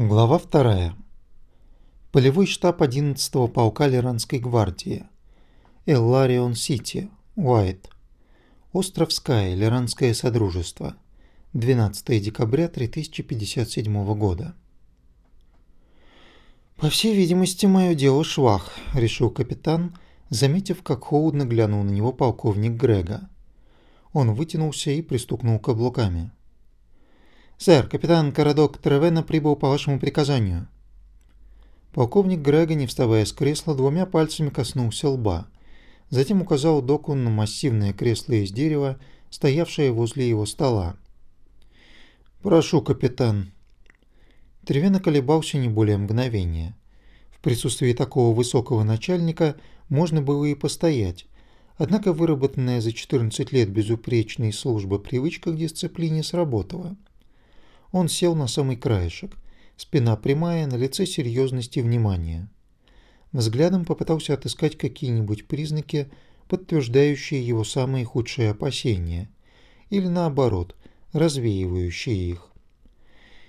Глава 2. Полевой штаб 11-го полка Лиранской гвардии. Элларион-Сити, Уайт. Остров Скай, Лиранское Содружество. 12 декабря 3057 года. «По всей видимости, мое дело швах», — решил капитан, заметив, как холодно глянул на него полковник Грега. Он вытянулся и пристукнул каблуками. «Сэр, капитан Карадок Тревена прибыл по вашему приказанию». Полковник Грега, не вставая с кресла, двумя пальцами коснулся лба. Затем указал доку на массивное кресло из дерева, стоявшее возле его стола. «Прошу, капитан». Тревена колебался не более мгновения. В присутствии такого высокого начальника можно было и постоять, однако выработанная за 14 лет безупречной службы привычка к дисциплине сработала. Он сел на самый краешек, спина прямая, на лице серьезность и внимание. Взглядом попытался отыскать какие-нибудь признаки, подтверждающие его самые худшие опасения, или наоборот, развеивающие их.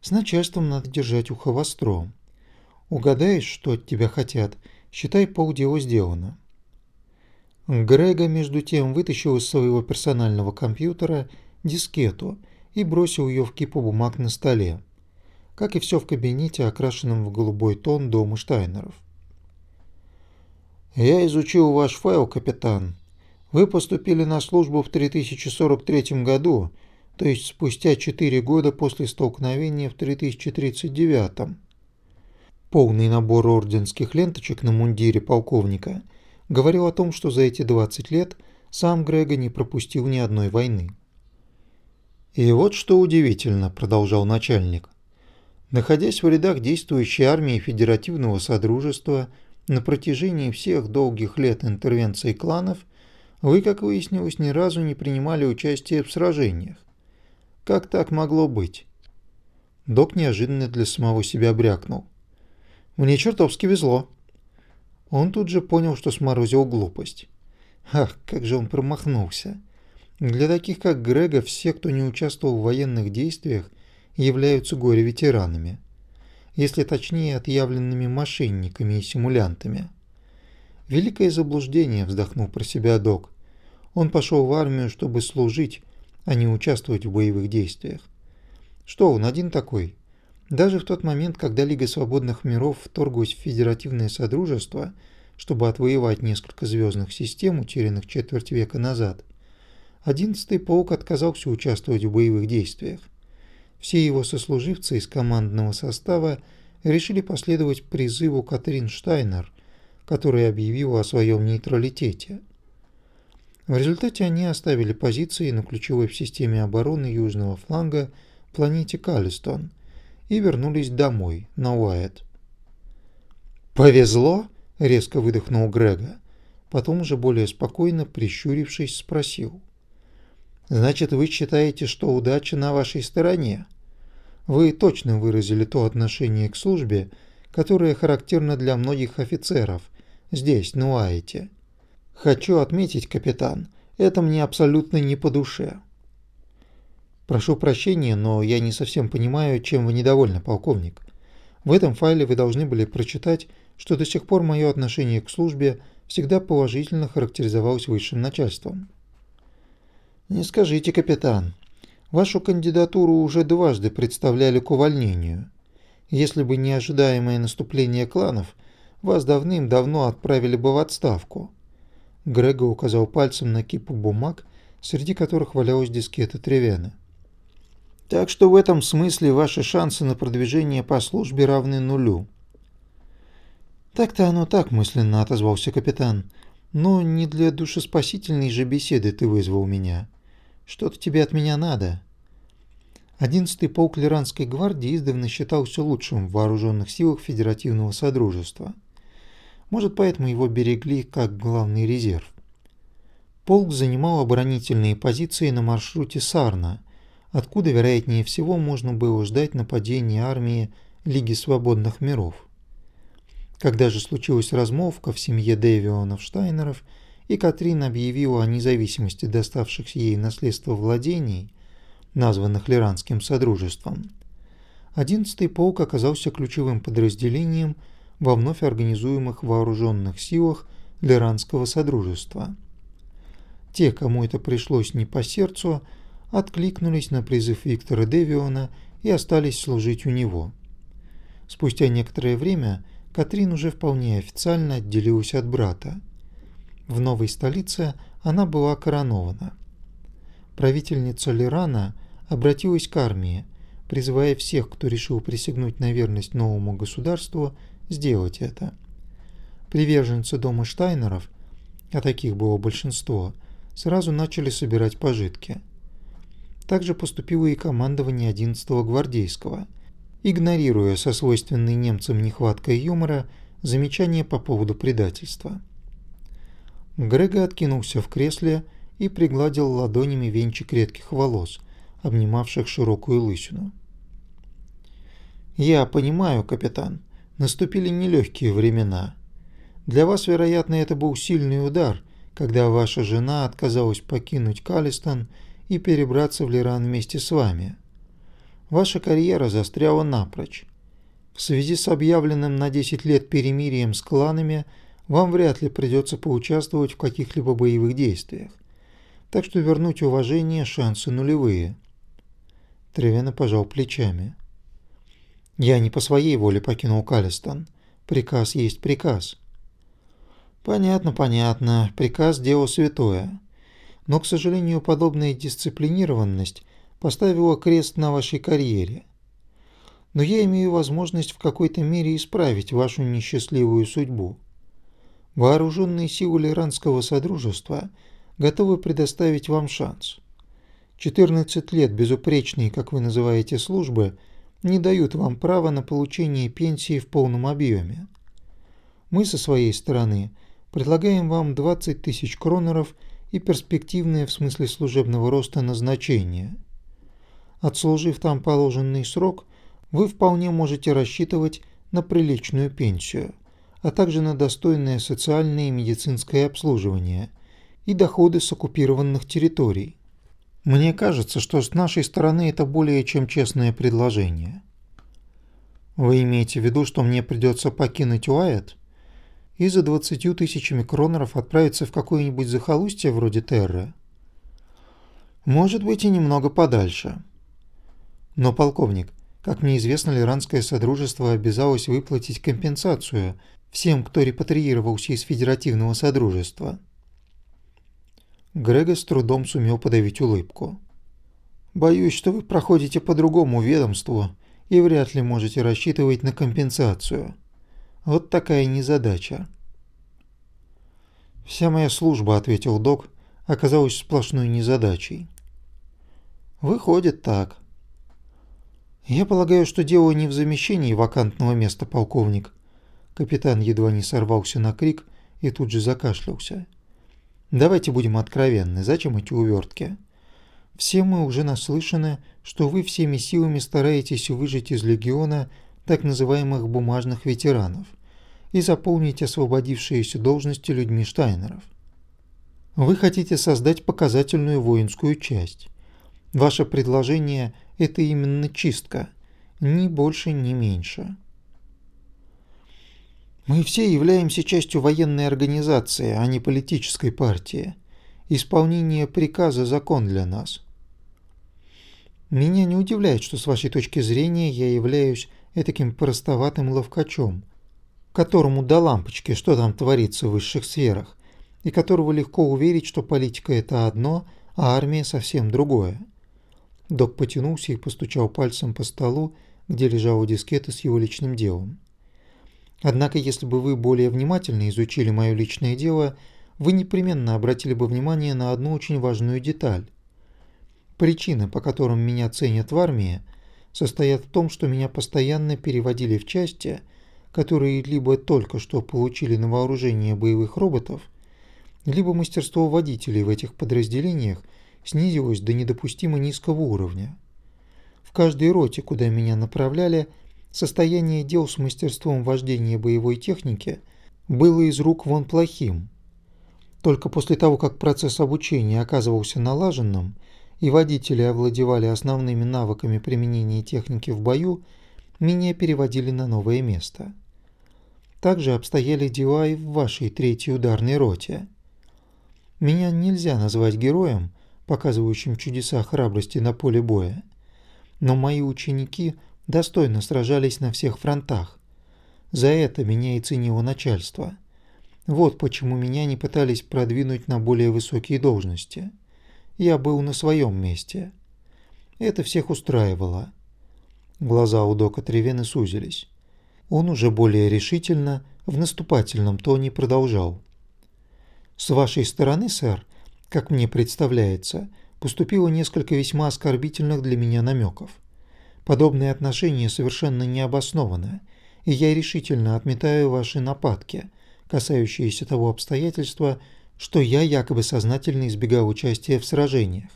С начальством надо держать ухо востро. Угадаешь, что от тебя хотят, считай полдела сделано. Грега, между тем, вытащил из своего персонального компьютера дискету – и бросил ее в кипу бумаг на столе, как и все в кабинете, окрашенном в голубой тон дома Штайнеров. «Я изучил ваш файл, капитан. Вы поступили на службу в 3043 году, то есть спустя 4 года после столкновения в 3039. Полный набор орденских ленточек на мундире полковника говорил о том, что за эти 20 лет сам Грега не пропустил ни одной войны. «И вот что удивительно», – продолжал начальник. «Находясь в рядах действующей армии Федеративного Содружества на протяжении всех долгих лет интервенций кланов, вы, как выяснилось, ни разу не принимали участие в сражениях. Как так могло быть?» Док неожиданно для самого себя брякнул. «Мне чертовски везло». Он тут же понял, что сморозил глупость. Ах, как же он промахнулся. Для таких, как Грега, все, кто не участвовал в военных действиях, являются горе-ветеранами. Если точнее, отъявленными мошенниками и симулянтами. Великое заблуждение, вздохнул про себя док. Он пошел в армию, чтобы служить, а не участвовать в боевых действиях. Что он один такой? Даже в тот момент, когда Лига Свободных Миров вторглась в Федеративное Содружество, чтобы отвоевать несколько звездных систем, утерянных четверть века назад, Одиннадцатый полк отказался участвовать в боевых действиях. Все его сослуживцы из командного состава решили последовать призыву Катрин Штайнер, которая объявила о своем нейтралитете. В результате они оставили позиции на ключевой в системе обороны южного фланга планете Калистон и вернулись домой, на Уайт. «Повезло?» – резко выдохнул Грега. Потом уже более спокойно, прищурившись, спросил. Значит, вы считаете, что удача на вашей стороне? Вы точно выразили то отношение к службе, которое характерно для многих офицеров здесь, на Уайте. Хочу отметить, капитан, это мне абсолютно не по душе. Прошу прощения, но я не совсем понимаю, чем вы недовольны, полковник. В этом файле вы должны были прочитать, что до сих пор мое отношение к службе всегда положительно характеризовалось высшим начальством. Не скажите, капитан. Вашу кандидатуру уже дважды представляли к увольнению. Если бы не ожидаемое наступление кланов, вас давным-давно отправили бы в отставку. Грего указал пальцем на кипу бумаг, среди которых валялась дискета Тревена. Так что в этом смысле ваши шансы на продвижение по службе равны нулю. Так-то оно так, мысленно отозвался капитан. Но не для душеспасительной же беседы ты вызвал меня. Что-то тебе от меня надо. Одиннадцатый полк Лиранской гвардии издавна считался лучшим в вооруженных силах Федеративного Содружества. Может, поэтому его берегли как главный резерв. Полк занимал оборонительные позиции на маршруте Сарна, откуда, вероятнее всего, можно было ждать нападения армии Лиги Свободных Миров. Когда же случилась размолвка в семье Дэвионов-Штайнеров – и Катрин объявила о независимости доставшихся ей наследства владений, названных Лиранским Содружеством, 11-й полк оказался ключевым подразделением во вновь организуемых вооруженных силах Лиранского Содружества. Те, кому это пришлось не по сердцу, откликнулись на призыв Виктора Девиона и остались служить у него. Спустя некоторое время Катрин уже вполне официально отделилась от брата. В новой столице она была коронована. Правительница Лирана обратилась к армии, призывая всех, кто решил присягнуть на верность новому государству, сделать это. Приверженцы дома Штайнеров, а таких было большинство, сразу начали собирать пожитки. Также поступило и командование 11-го гвардейского, игнорируя со свойственной немцам нехваткой юмора замечания по поводу предательства. Грега откинулся в кресле и пригладил ладонями венчик редких волос, обнимавших широкую лысину. «Я понимаю, капитан, наступили нелегкие времена. Для вас, вероятно, это был сильный удар, когда ваша жена отказалась покинуть Калистон и перебраться в Лиран вместе с вами. Ваша карьера застряла напрочь. В связи с объявленным на 10 лет перемирием с кланами вам вряд ли придется поучаствовать в каких-либо боевых действиях. Так что вернуть уважение шансы нулевые. Тревена пожал плечами. Я не по своей воле покинул Калистон. Приказ есть приказ. Понятно, понятно. Приказ – дело святое. Но, к сожалению, подобная дисциплинированность поставила крест на вашей карьере. Но я имею возможность в какой-то мере исправить вашу несчастливую судьбу. Вооруженные силы Лиранского Содружества готовы предоставить вам шанс. 14 лет безупречной, как вы называете, службы не дают вам права на получение пенсии в полном объеме. Мы со своей стороны – Предлагаем вам 20 тысяч кронеров и перспективное в смысле служебного роста назначение. Отслужив там положенный срок, вы вполне можете рассчитывать на приличную пенсию, а также на достойное социальное и медицинское обслуживание и доходы с оккупированных территорий. Мне кажется, что с нашей стороны это более чем честное предложение. Вы имеете в виду, что мне придется покинуть Уайт? и за двадцатью тысячами кронеров отправиться в какое-нибудь захолустье вроде Терры. Может быть и немного подальше. Но, полковник, как мне известно, Лиранское Содружество обязалось выплатить компенсацию всем, кто репатриировался из Федеративного Содружества. Грега с трудом сумел подавить улыбку. «Боюсь, что вы проходите по другому ведомству и вряд ли можете рассчитывать на компенсацию. Вот такая незадача. Вся моя служба, ответил док, оказалась сплошной незадачей. Выходит так. Я полагаю, что дело не в замещении вакантного места, полковник. Капитан едва не сорвался на крик и тут же закашлялся. Давайте будем откровенны, зачем эти увертки? Все мы уже наслышаны, что вы всеми силами стараетесь выжать из легиона так называемых бумажных ветеранов и заполнить освободившиеся должности людьми Штайнеров. Вы хотите создать показательную воинскую часть. Ваше предложение – это именно чистка, ни больше, ни меньше. Мы все являемся частью военной организации, а не политической партии. Исполнение приказа – закон для нас. Меня не удивляет, что с вашей точки зрения я являюсь этаким простоватым ловкачом, которому до лампочки, что там творится в высших сферах, и которого легко уверить, что политика – это одно, а армия – совсем другое. Док потянулся и постучал пальцем по столу, где лежала дискета с его личным делом. Однако, если бы вы более внимательно изучили мое личное дело, вы непременно обратили бы внимание на одну очень важную деталь. Причины, по которым меня ценят в армии, состоят в том, что меня постоянно переводили в части, которые либо только что получили на вооружение боевых роботов, либо мастерство водителей в этих подразделениях снизилось до недопустимо низкого уровня. В каждой роте, куда меня направляли, состояние дел с мастерством вождения боевой техники было из рук вон плохим – только после того, как процесс обучения оказывался налаженным, и водители овладевали основными навыками применения техники в бою, меня переводили на новое место. Также обстояли дела и в вашей третьей ударной роте. Меня нельзя назвать героем, показывающим чудеса храбрости на поле боя, но мои ученики достойно сражались на всех фронтах. За это меня и ценило начальство. Вот почему меня не пытались продвинуть на более высокие должности. Я был на своем месте. Это всех устраивало. Глаза у Дока Тревены сузились. Он уже более решительно, в наступательном тоне продолжал. «С вашей стороны, сэр, как мне представляется, поступило несколько весьма оскорбительных для меня намеков. Подобные отношения совершенно необоснованы, и я решительно отметаю ваши нападки, касающиеся того обстоятельства, что я якобы сознательно избегал участия в сражениях,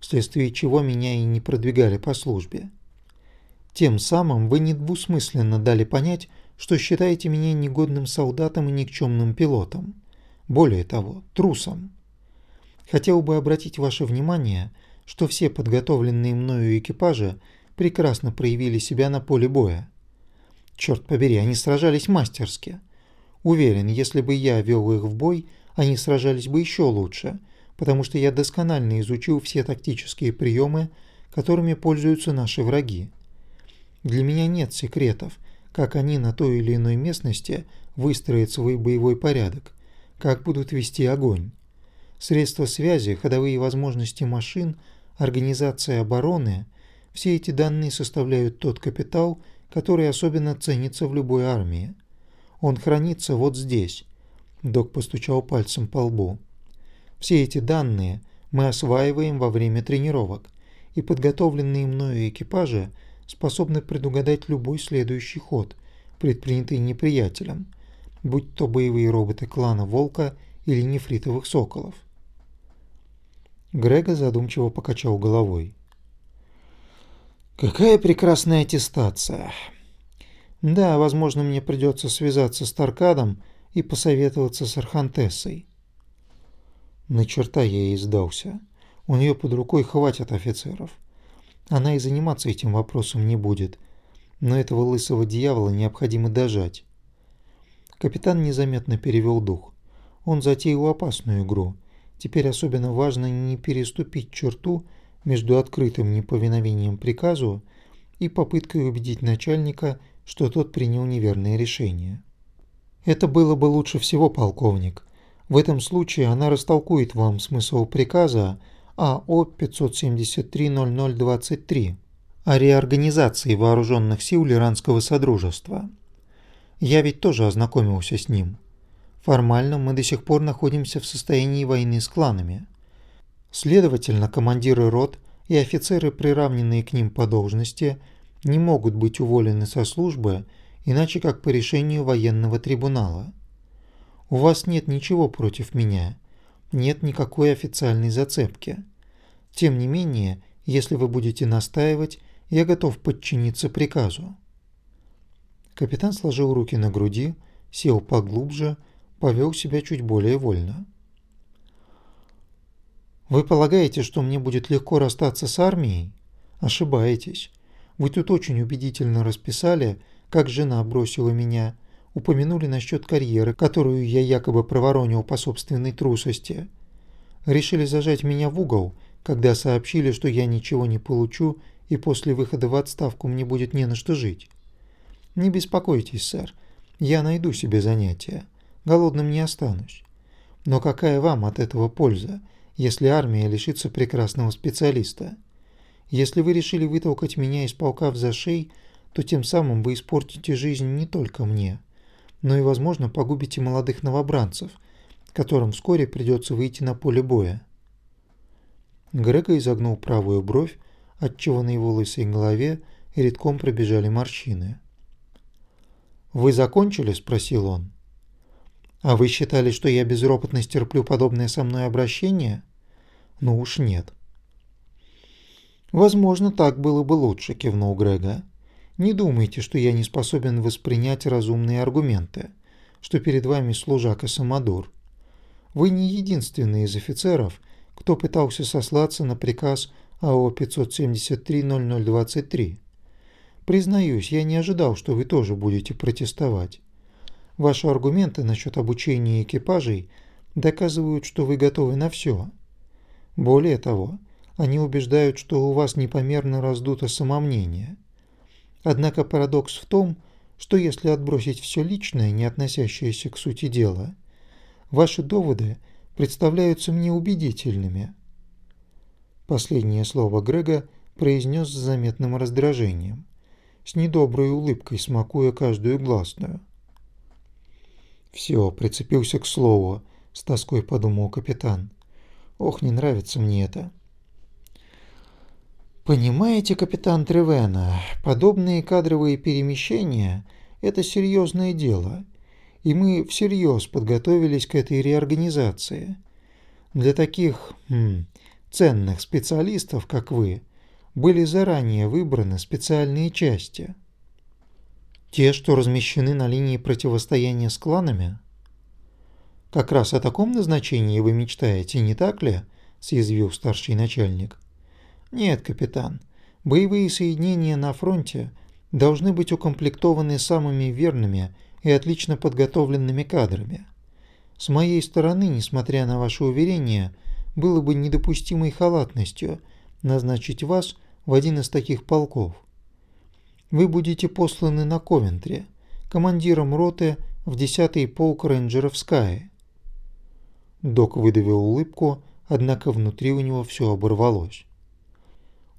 вследствие чего меня и не продвигали по службе. Тем самым вы недвусмысленно дали понять, что считаете меня негодным солдатом и никчемным пилотом. Более того, трусом. Хотел бы обратить ваше внимание, что все подготовленные мною экипажи прекрасно проявили себя на поле боя. Черт побери, они сражались мастерски. Уверен, если бы я вел их в бой, они сражались бы еще лучше, потому что я досконально изучил все тактические приемы, которыми пользуются наши враги. Для меня нет секретов, как они на той или иной местности выстроят свой боевой порядок, как будут вести огонь. Средства связи, ходовые возможности машин, организация обороны – все эти данные составляют тот капитал, который особенно ценится в любой армии. Он хранится вот здесь. Док постучал пальцем по лбу. Все эти данные мы осваиваем во время тренировок, и подготовленные мною экипажи – способны предугадать любой следующий ход, предпринятый неприятелем, будь то боевые роботы клана Волка или нефритовых соколов. Грега задумчиво покачал головой. Какая прекрасная аттестация. Да, возможно, мне придется связаться с Таркадом и посоветоваться с Архантессой. На черта я ей сдался. У нее под рукой хватит офицеров. Она и заниматься этим вопросом не будет, но этого лысого дьявола необходимо дожать. Капитан незаметно перевел дух. Он затеял опасную игру. Теперь особенно важно не переступить черту между открытым неповиновением приказу и попыткой убедить начальника, что тот принял неверное решение. Это было бы лучше всего, полковник. В этом случае она растолкует вам смысл приказа, АО 573-0023 о реорганизации вооруженных сил Лиранского Содружества. Я ведь тоже ознакомился с ним. Формально мы до сих пор находимся в состоянии войны с кланами. Следовательно, командиры рот и офицеры, приравненные к ним по должности, не могут быть уволены со службы, иначе как по решению военного трибунала. У вас нет ничего против меня – нет никакой официальной зацепки. Тем не менее, если вы будете настаивать, я готов подчиниться приказу. Капитан сложил руки на груди, сел поглубже, повел себя чуть более вольно. Вы полагаете, что мне будет легко расстаться с армией? Ошибаетесь. Вы тут очень убедительно расписали, как жена бросила меня, упомянули насчет карьеры, которую я якобы проворонил по собственной трусости. Решили зажать меня в угол, когда сообщили, что я ничего не получу и после выхода в отставку мне будет не на что жить. Не беспокойтесь, сэр, я найду себе занятие, голодным не останусь. Но какая вам от этого польза, если армия лишится прекрасного специалиста? Если вы решили вытолкать меня из полка в зашей, то тем самым вы испортите жизнь не только мне, но и, возможно, погубите молодых новобранцев, которым вскоре придется выйти на поле боя. Грега изогнул правую бровь, отчего на его лысой голове редком пробежали морщины. «Вы закончили?» – спросил он. «А вы считали, что я безропотно стерплю подобное со мной обращение?» «Ну уж нет». «Возможно, так было бы лучше», – кивнул Грега. Не думайте, что я не способен воспринять разумные аргументы, что перед вами служак и самодур. Вы не единственный из офицеров, кто пытался сослаться на приказ АО 573-0023. Признаюсь, я не ожидал, что вы тоже будете протестовать. Ваши аргументы насчет обучения экипажей доказывают, что вы готовы на все. Более того, они убеждают, что у вас непомерно раздуто самомнение. Однако парадокс в том, что если отбросить все личное, не относящееся к сути дела, ваши доводы представляются мне убедительными. Последнее слово Грега произнес с заметным раздражением, с недоброй улыбкой смакуя каждую гласную. «Все, прицепился к слову», — с тоской подумал капитан. «Ох, не нравится мне это». Понимаете, капитан Тревена, подобные кадровые перемещения – это серьезное дело, и мы всерьез подготовились к этой реорганизации. Для таких м, ценных специалистов, как вы, были заранее выбраны специальные части. Те, что размещены на линии противостояния с кланами? Как раз о таком назначении вы мечтаете, не так ли? съязвил старший начальник. Нет, капитан. Боевые соединения на фронте должны быть укомплектованы самыми верными и отлично подготовленными кадрами. С моей стороны, несмотря на ваши уверения, было бы недопустимой халатностью назначить вас в один из таких полков. Вы будете посланы на Ковентри, командиром роты в 10-й полк рейнджеров Скай. Док выдавил улыбку, однако внутри у него все оборвалось.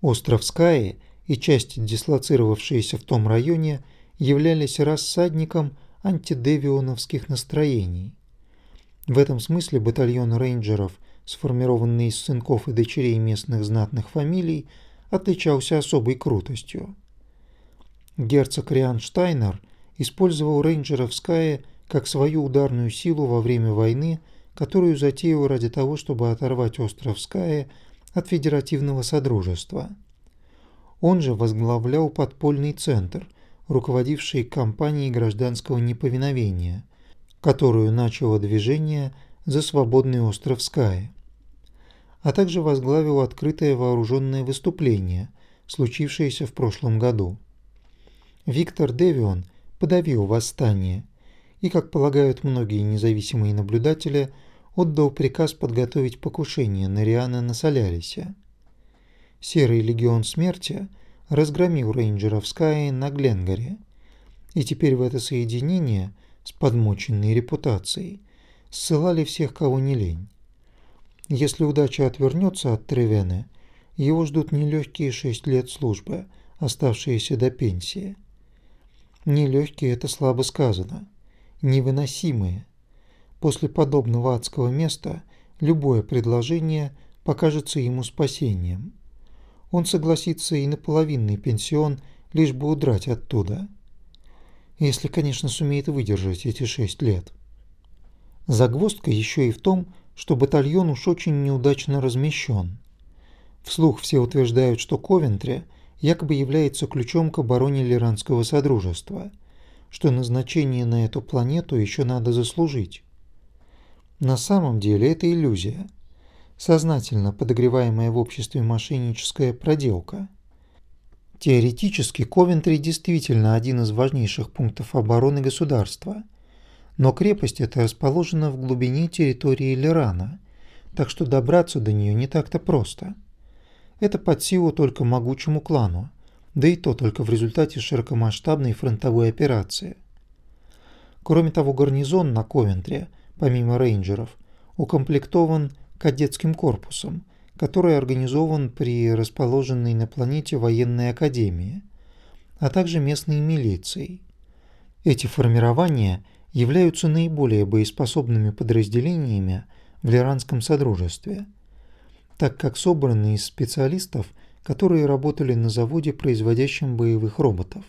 Остров Скай и части, дислоцировавшиеся в том районе, являлись рассадником антидевионовских настроений. В этом смысле батальон рейнджеров, сформированный из сынков и дочерей местных знатных фамилий, отличался особой крутостью. Герцог Рианштайнер использовал рейнджеров Ская как свою ударную силу во время войны, которую затеял ради того, чтобы оторвать остров Ская от Федеративного Содружества. Он же возглавлял подпольный центр, руководивший кампанией гражданского неповиновения, которую начало движение за свободный остров Скай, а также возглавил открытое вооруженное выступление, случившееся в прошлом году. Виктор Девион подавил восстание и, как полагают многие независимые наблюдатели, отдал приказ подготовить покушение на Риана на Солярисе. Серый легион смерти разгромил рейнджеров Скай на Гленгаре, и теперь в это соединение с подмоченной репутацией ссылали всех, кого не лень. Если удача отвернется от Тревены, его ждут нелегкие шесть лет службы, оставшиеся до пенсии. Нелегкие – это слабо сказано. Невыносимые, После подобного адского места любое предложение покажется ему спасением. Он согласится и на половинный пенсион, лишь бы удрать оттуда. Если, конечно, сумеет выдержать эти шесть лет. Загвоздка еще и в том, что батальон уж очень неудачно размещен. Вслух все утверждают, что Ковентри якобы является ключом к обороне Лиранского Содружества, что назначение на эту планету еще надо заслужить. На самом деле это иллюзия, сознательно подогреваемая в обществе мошенническая проделка. Теоретически Ковентри действительно один из важнейших пунктов обороны государства, но крепость эта расположена в глубине территории Лерана, так что добраться до нее не так-то просто. Это под силу только могучему клану, да и то только в результате широкомасштабной фронтовой операции. Кроме того, гарнизон на Ковентре – помимо рейнджеров, укомплектован кадетским корпусом, который организован при расположенной на планете военной академии, а также местной милицией. Эти формирования являются наиболее боеспособными подразделениями в Лиранском Содружестве, так как собраны из специалистов, которые работали на заводе, производящем боевых роботов.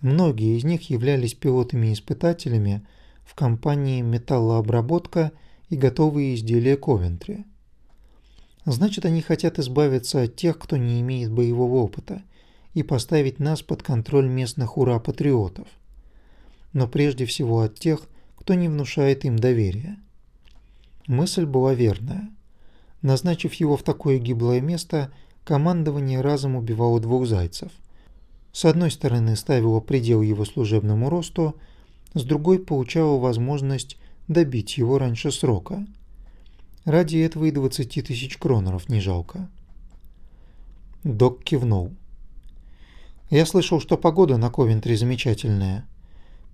Многие из них являлись пилотами-испытателями в компании «Металлообработка» и готовые изделия Ковентри. Значит, они хотят избавиться от тех, кто не имеет боевого опыта, и поставить нас под контроль местных ура-патриотов. Но прежде всего от тех, кто не внушает им доверия. Мысль была верная. Назначив его в такое гиблое место, командование разом убивало двух зайцев. С одной стороны ставило предел его служебному росту, с другой получало возможность добить его раньше срока. Ради этого и 20 тысяч кронеров не жалко. Док кивнул. «Я слышал, что погода на Ковентре замечательная.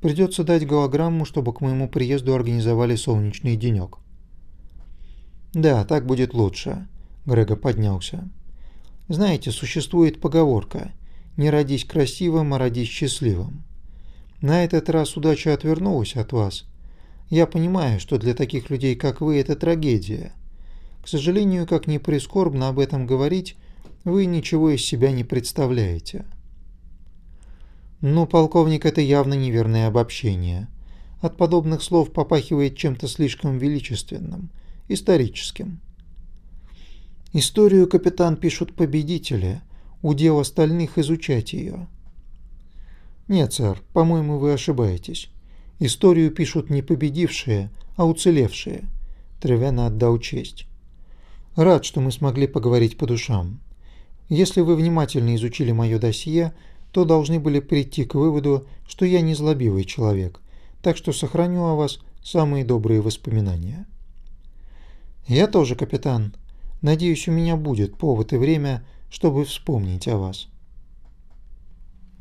Придется дать голограмму, чтобы к моему приезду организовали солнечный денек. «Да, так будет лучше», – Грего поднялся. «Знаете, существует поговорка «Не родись красивым, а родись счастливым». На этот раз удача отвернулась от вас. Я понимаю, что для таких людей, как вы, это трагедия. К сожалению, как ни прискорбно об этом говорить, вы ничего из себя не представляете». «Ну, полковник, это явно неверное обобщение. От подобных слов попахивает чем-то слишком величественным – историческим. Историю капитан пишут победители, удел остальных изучать ее. Нет, сэр, по-моему, вы ошибаетесь. Историю пишут не победившие, а уцелевшие. Тревяна отдал честь. Рад, что мы смогли поговорить по душам. Если вы внимательно изучили мое досье, то должны были прийти к выводу, что я не злобивый человек, так что сохраню о вас самые добрые воспоминания. «Я тоже, капитан. Надеюсь, у меня будет повод и время, чтобы вспомнить о вас».